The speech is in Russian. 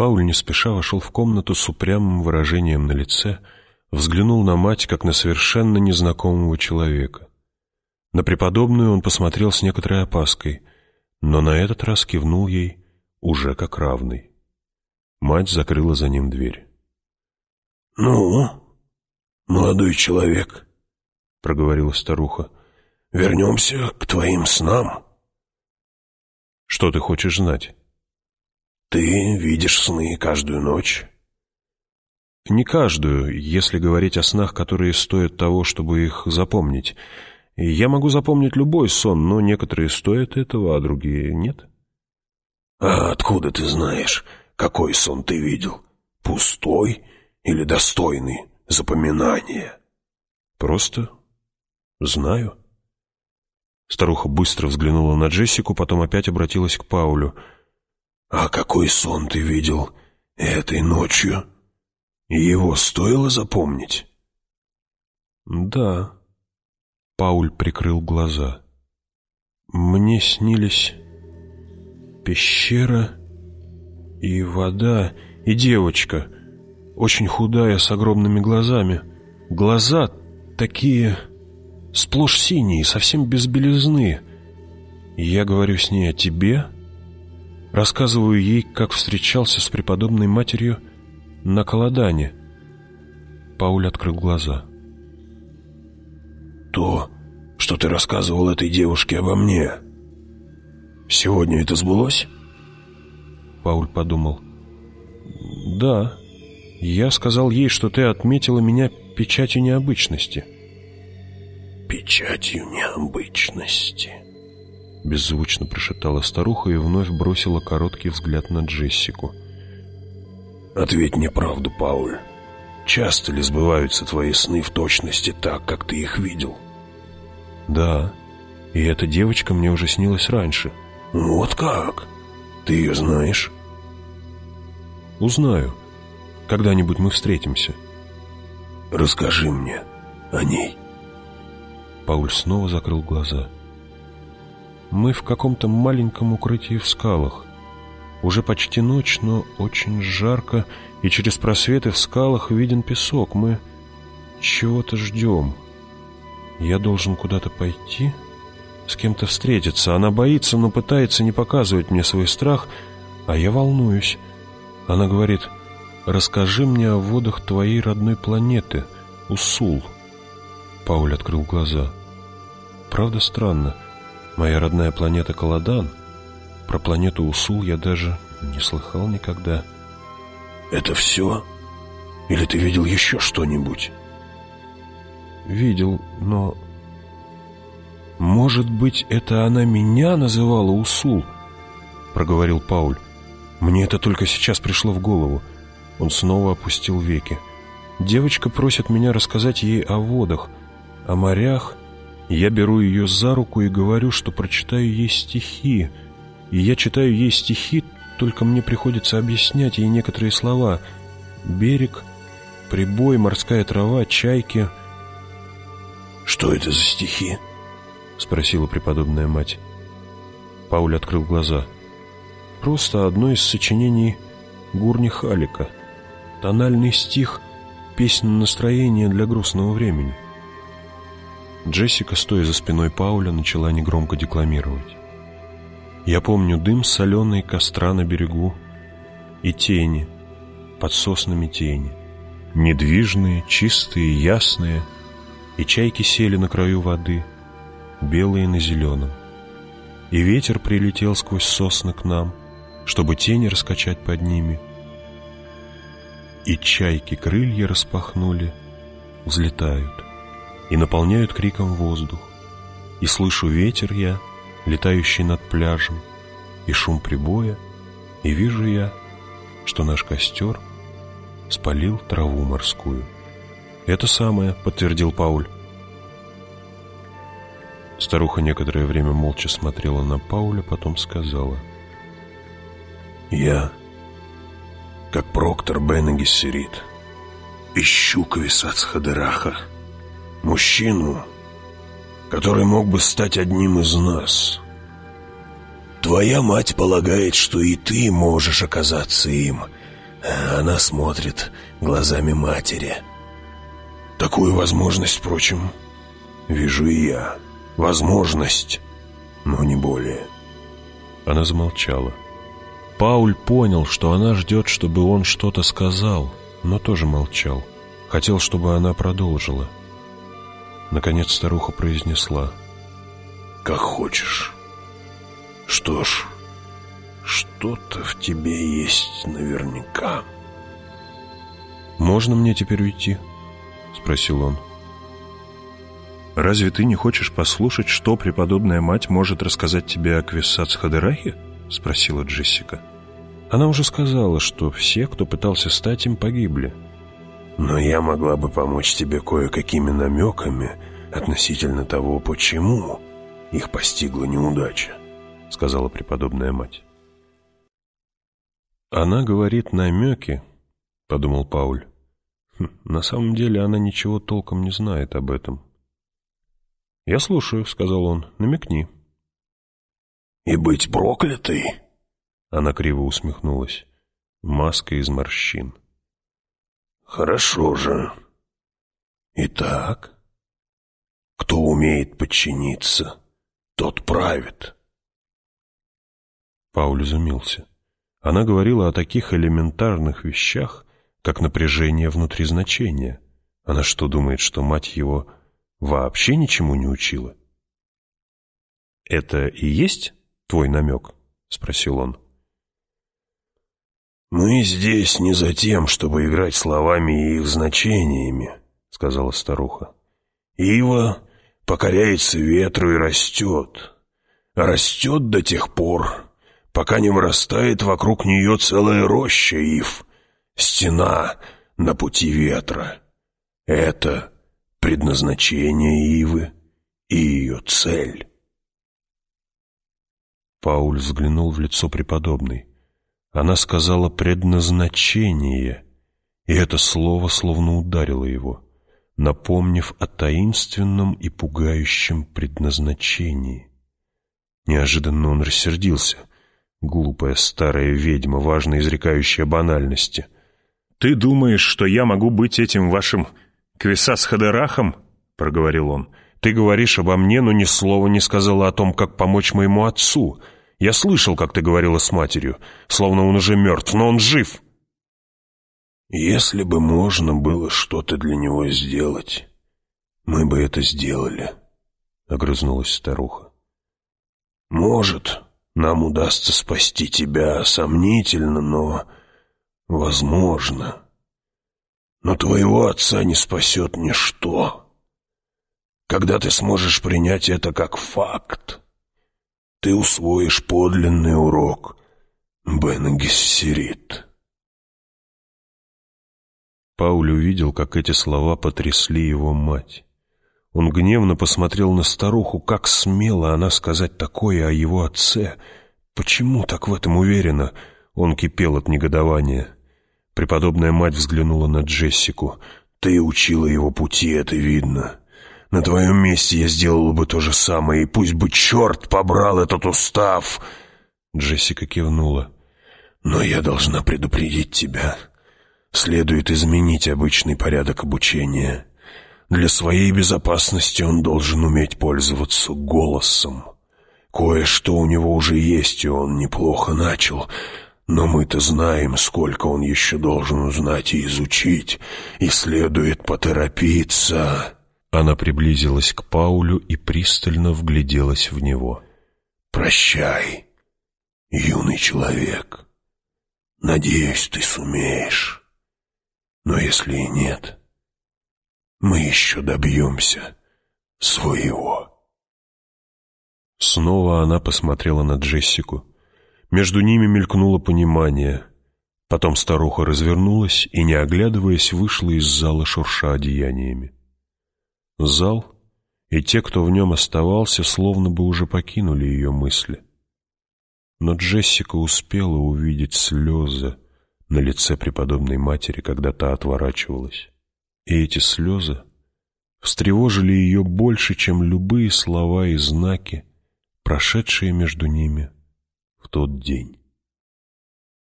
Пауль не спеша вошел в комнату с упрямым выражением на лице, взглянул на мать, как на совершенно незнакомого человека. На преподобную он посмотрел с некоторой опаской, но на этот раз кивнул ей уже как равный. Мать закрыла за ним дверь. «Ну, молодой человек», — проговорила старуха, — «вернемся к твоим снам». «Что ты хочешь знать?» «Ты видишь сны каждую ночь?» «Не каждую, если говорить о снах, которые стоят того, чтобы их запомнить. Я могу запомнить любой сон, но некоторые стоят этого, а другие нет». «А откуда ты знаешь, какой сон ты видел? Пустой или достойный запоминания?» «Просто знаю». Старуха быстро взглянула на Джессику, потом опять обратилась к Паулю. «А какой сон ты видел этой ночью? Его стоило запомнить?» «Да». Пауль прикрыл глаза. «Мне снились пещера и вода, и девочка, очень худая, с огромными глазами. Глаза такие сплошь синие, совсем без белизны. я говорю с ней о тебе, рассказываю ей, как встречался с преподобной матерью на Каладане. Пауль открыл глаза. «То, что ты рассказывал этой девушке обо мне, сегодня это сбылось?» Пауль подумал. «Да, я сказал ей, что ты отметила меня печатью необычности» печатью необычности. Беззвучно прошептала старуха и вновь бросила короткий взгляд на Джессику. «Ответь мне правду, Пауль. Часто ли сбываются твои сны в точности так, как ты их видел?» «Да, и эта девочка мне уже снилась раньше». «Вот как? Ты ее знаешь?» «Узнаю. Когда-нибудь мы встретимся». «Расскажи мне о ней». Пауль снова закрыл глаза. Мы в каком-то маленьком укрытии в скалах. Уже почти ночь, но очень жарко, и через просветы в скалах виден песок. Мы чего-то ждем. Я должен куда-то пойти, с кем-то встретиться. Она боится, но пытается не показывать мне свой страх, а я волнуюсь. Она говорит, «Расскажи мне о водах твоей родной планеты, Усул». Пауль открыл глаза. Правда странно. Моя родная планета Каладан. Про планету Усул я даже не слыхал никогда. Это все? Или ты видел еще что-нибудь? Видел, но... Может быть, это она меня называла Усул? Проговорил Пауль. Мне это только сейчас пришло в голову. Он снова опустил веки. Девочка просит меня рассказать ей о водах, о морях я беру ее за руку и говорю, что прочитаю ей стихи. И я читаю ей стихи, только мне приходится объяснять ей некоторые слова. Берег, прибой, морская трава, чайки. «Что это за стихи?» — спросила преподобная мать. Пауль открыл глаза. «Просто одно из сочинений Гурни Халика. Тональный стих, песня настроения для грустного времени». Джессика, стоя за спиной Пауля, начала негромко декламировать. «Я помню дым соленой костра на берегу и тени, под соснами тени, недвижные, чистые, ясные, и чайки сели на краю воды, белые на зеленом. И ветер прилетел сквозь сосны к нам, чтобы тени раскачать под ними. И чайки крылья распахнули, взлетают и наполняют криком воздух. И слышу ветер я, летающий над пляжем, и шум прибоя, и вижу я, что наш костер спалил траву морскую. «Это самое», — подтвердил Пауль. Старуха некоторое время молча смотрела на Пауля, потом сказала. «Я, как Проктор Бен Гессерит, ищу Квисац Хадераха, Мужчину, который мог бы стать одним из нас. Твоя мать полагает, что и ты можешь оказаться им, Она смотрит глазами матери. Такую возможность, впрочем, вижу и я. Возможность, но не более. Она замолчала. Пауль понял, что она ждет, чтобы он что-то сказал, но тоже молчал. Хотел, чтобы она продолжила. Наконец старуха произнесла. «Как хочешь. Что ж, что-то в тебе есть наверняка». «Можно мне теперь уйти?» — спросил он. «Разве ты не хочешь послушать, что преподобная мать может рассказать тебе о Квиссац Хадерахе?» — спросила Джессика. Она уже сказала, что все, кто пытался стать им, погибли. «Но я могла бы помочь тебе кое-какими намеками относительно того, почему их постигла неудача», — сказала преподобная мать. «Она говорит намеки», — подумал Пауль. Хм, «На самом деле она ничего толком не знает об этом». «Я слушаю», — сказал он, — «намекни». «И быть проклятой?» Она криво усмехнулась. Маска из морщин. «Хорошо же. Итак, кто умеет подчиниться, тот правит». Пауль изумился. Она говорила о таких элементарных вещах, как напряжение внутри значения. Она что, думает, что мать его вообще ничему не учила? «Это и есть твой намек?» — спросил он. «Мы здесь не за тем, чтобы играть словами и их значениями», — сказала старуха. «Ива покоряется ветру и растет. Растет до тех пор, пока не вырастает вокруг нее целая роща ив, стена на пути ветра. Это предназначение ивы и ее цель. Пауль взглянул в лицо преподобной. Она сказала «предназначение», и это слово словно ударило его, напомнив о таинственном и пугающем предназначении. Неожиданно он рассердился. Глупая старая ведьма, важно изрекающая банальности. «Ты думаешь, что я могу быть этим вашим Квисас Хадерахом?» — проговорил он. «Ты говоришь обо мне, но ни слова не сказала о том, как помочь моему отцу. Я слышал, как ты говорила с матерью, словно он уже мертв, но он жив». «Если бы можно было что-то для него сделать, мы бы это сделали», — огрызнулась старуха. «Может, нам удастся спасти тебя сомнительно, но возможно. Но твоего отца не спасет ничто. Когда ты сможешь принять это как факт, ты усвоишь подлинный урок Бена Гессерит. Пауль увидел, как эти слова потрясли его мать. Он гневно посмотрел на старуху, как смело она сказать такое о его отце. Почему так в этом уверена? Он кипел от негодования. Преподобная мать взглянула на Джессику. «Ты учила его пути, это видно. На твоем месте я сделала бы то же самое, и пусть бы черт побрал этот устав!» Джессика кивнула. «Но я должна предупредить тебя. Следует изменить обычный порядок обучения». Для своей безопасности он должен уметь пользоваться голосом. Кое-что у него уже есть, и он неплохо начал, но мы-то знаем, сколько он еще должен узнать и изучить, и следует поторопиться». Она приблизилась к Паулю и пристально вгляделась в него. «Прощай, юный человек. Надеюсь, ты сумеешь. Но если и нет...» Мы еще добьемся своего. Снова она посмотрела на Джессику. Между ними мелькнуло понимание. Потом старуха развернулась и, не оглядываясь, вышла из зала шурша одеяниями. Зал и те, кто в нем оставался, словно бы уже покинули ее мысли. Но Джессика успела увидеть слезы на лице преподобной матери, когда та отворачивалась. И эти слезы встревожили ее больше, чем любые слова и знаки, прошедшие между ними в тот день.